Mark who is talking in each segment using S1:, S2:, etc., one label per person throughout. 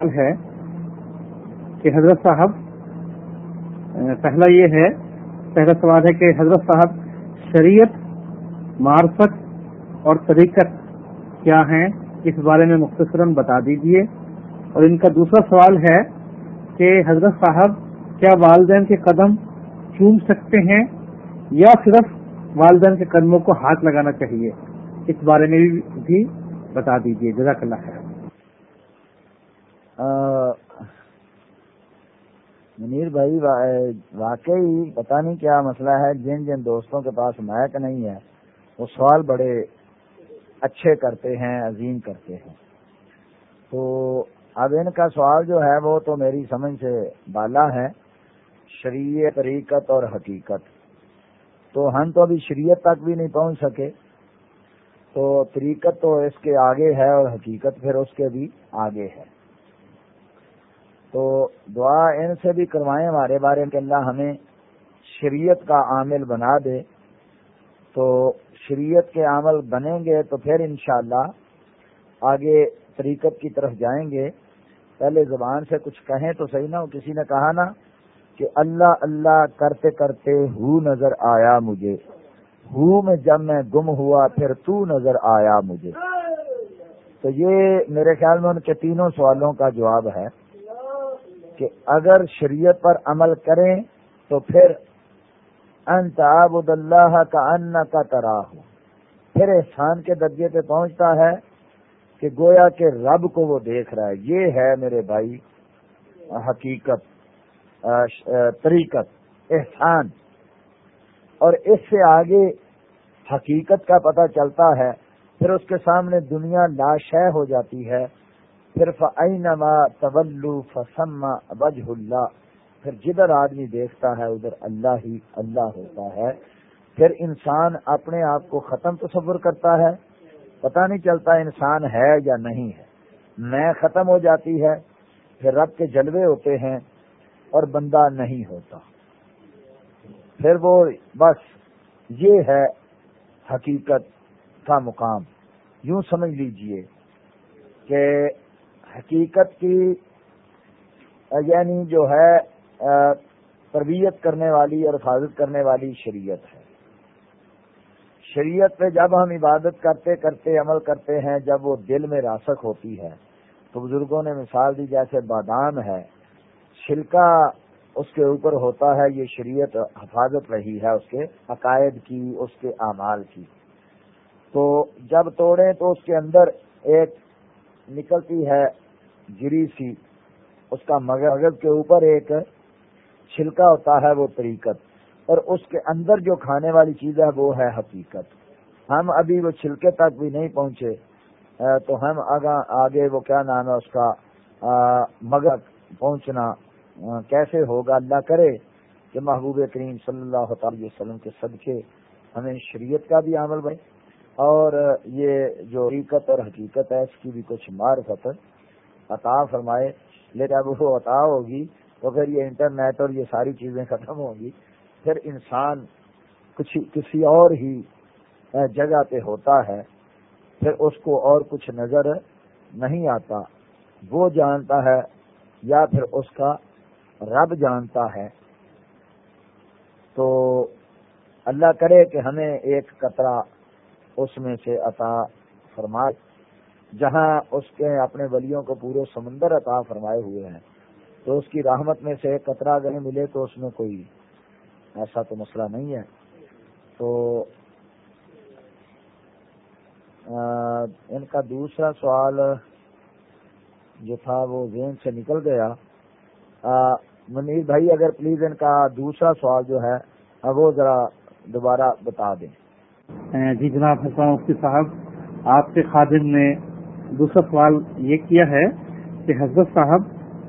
S1: ہے کہ حضرت صاحب، پہلا یہ ہے، پہلا سوال ہے کہ حضرت صاحب شریعت، معرفت اور طریقت کیا ہیں؟ اس بارے میں مختصراً بتا دیجیے۔ اور ان کا دوسرا سوال ہے کہ حضرت صاحب کیا والدین کے قدم چوم سکتے ہیں یا صرف والدین کے قدموں کو ہاتھ لگانا چاہیے؟ اس بارے میں بھی بتا دیجیے جزاک اللہ خیر۔
S2: منیر بھائی واقعی پتہ نہیں کیا مسئلہ ہے، جن جن دوستوں کے پاس مائک نہیں ہے، وہ سوال بڑے اچھے کرتے ہیں، عظیم کرتے ہیں۔ تو اب ان کا سوال جو ہے، وہ تو میری سمجھ سے بالا ہے، شریعت، طریقت اور حقیقت۔ تو ہم تو ابھی شریعت تک بھی نہیں پہنچ سکے۔ تو طریقت تو اس کے آگے ہے اور حقیقت پھر اس کے بھی آگے ہے۔ تو دعا ان سے بھی کروائیں، ہمارے بارے میں کہ اللہ ہمیں شریعت کا عامل بنا دے۔ تو شریعت کے عمل بنیں گے تو پھر انشاءاللہ آگے طریقت کی طرف جائیں گے۔ پہلے زبان سے کچھ کہیں تو صحیح نہ کسی نے کہا نا کہ اللہ اللہ کرتے کرتے ہو نظر آیا مجھے۔ ہو میں جب میں گم ہوا پھر تو نظر آیا مجھے۔ تو یہ میرے خیال میں ان کے تینوں سوالوں کا جواب ہے۔ کہ اگر شریعت پر عمل کریں تو پھر انت عبد اللہ کا ان کا ترا ہو پھر احسان کے درجے پہ پہنچتا ہے کہ گویا کے رب کو وہ دیکھ رہا ہے۔ یہ ہے میرے بھائی، حقیقت طریقت، احسان۔ اور اس سے آگے حقیقت کا پتہ چلتا ہے، پھر اس کے سامنے دنیا لاشہ ہو جاتی ہے۔ پھر فعینما طلو فسما وجہ اللہ پھر جدھر آدمی دیکھتا ہے، ادھر اللہ ہی اللہ ہوتا ہے۔ پھر انسان اپنے آپ کو ختم تصور کرتا ہے۔ پتہ نہیں چلتا انسان ہے یا نہیں ہے۔ میں ختم ہو جاتی ہے، پھر رب کے جلوے ہوتے ہیں اور بندہ نہیں ہوتا۔ پھر وہ بس یہ ہے حقیقت کا مقام۔ یوں سمجھ لیجیے کہ حقیقت کی یعنی جو ہے تربیت کرنے والی اور حفاظت کرنے والی شریعت ہے۔ شریعت پہ جب ہم عبادت کرتے کرتے عمل کرتے ہیں، جب وہ دل میں راسک ہوتی ہے، تو بزرگوں نے مثال دی جیسے بادام ہے، چھلکا اس کے اوپر ہوتا ہے، یہ شریعت حفاظت رہی ہے اس کے عقائد کی، اس کے اعمال کی۔ تو جب توڑیں تو اس کے اندر ایک نکلتی ہے گری سی۔ اس کا مغرب کے اوپر ایک چھلکا ہوتا ہے وہ طریقت، اور اس کے اندر جو کھانے والی چیز ہے وہ ہے حقیقت۔ ہم ابھی وہ چھلکے تک بھی نہیں پہنچے تو ہم آگے وہ کیا نام ہے اس کا مگر پہنچنا کیسے ہوگا؟ اللہ کرے کہ محبوب کریم صلی اللہ تعالی وسلم کے صدقے ہمیں شریعت کا بھی عمل بنے۔ اور یہ جو حقیقت اور حقیقت ہے، اس کی بھی کچھ معرفت عطا فرمائے، لیکن اب وہ عطا ہوگی تو پھر یہ انٹرنیٹ اور یہ ساری چیزیں ختم ہوں گی۔ پھر انسان کچھ کسی اور ہی جگہ پہ ہوتا ہے، پھر اس کو اور کچھ نظر نہیں آتا۔ وہ جانتا ہے یا پھر اس کا رب جانتا ہے۔ تو اللہ کرے کہ ہمیں ایک قطرہ اس میں سے عطا فرمائے۔ جہاں اس کے اپنے ولیوں کو پورے سمندر عطا فرمائے ہوئے ہیں، تو اس کی رحمت میں سے ایک قطرہ اگر ملے تو اس میں کوئی ایسا تو مسئلہ نہیں ہے۔ تو ان کا دوسرا سوال جو تھا وہ ذہن سے نکل گیا۔ منیر بھائی، اگر پلیز ان کا دوسرا سوال جو ہے، وہ ذرا دوبارہ بتا دیں۔
S1: جی جناب حسن مفتی صاحب، آپ کے خادم نے دوسرا سوال یہ کیا ہے کہ حضرت صاحب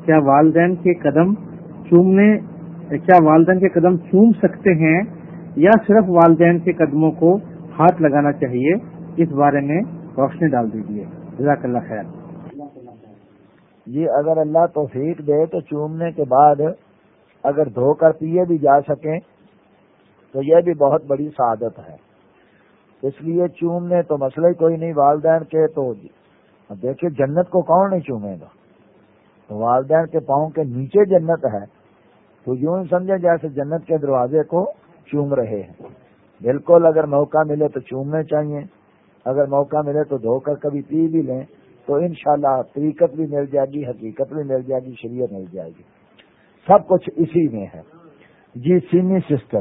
S1: کیا والدین کے قدم چومنے، کیا والدین کے قدم چوم سکتے ہیں یا صرف والدین کے قدموں کو ہاتھ لگانا چاہیے؟ اس بارے میں روشنی ڈال دیجیے جزاک اللہ خیر۔
S2: یہ اگر اللہ توفیق دے تو چومنے کے بعد اگر دھو کر پیے بھی جا سکیں تو یہ بھی بہت بڑی سعادت ہے۔ اس لیے چومنے تو مسئلہ ہی کوئی نہیں، والدین کے تو دیکھیے جنت کو کون نہیں چومے گا؟ والدین کے پاؤں کے نیچے جنت ہے، تو یوں سمجھے جیسے جنت کے دروازے کو چوم رہے ہیں۔ بالکل اگر موقع ملے تو چومنے چاہیے، اگر موقع ملے تو دھو کر کبھی پی بھی لیں، تو انشاءاللہ شاء بھی مل جائے گی، حقیقت بھی مل جائے گی، شریعت مل جائے گی۔ سب کچھ اسی میں ہے۔ جی سینی سسٹر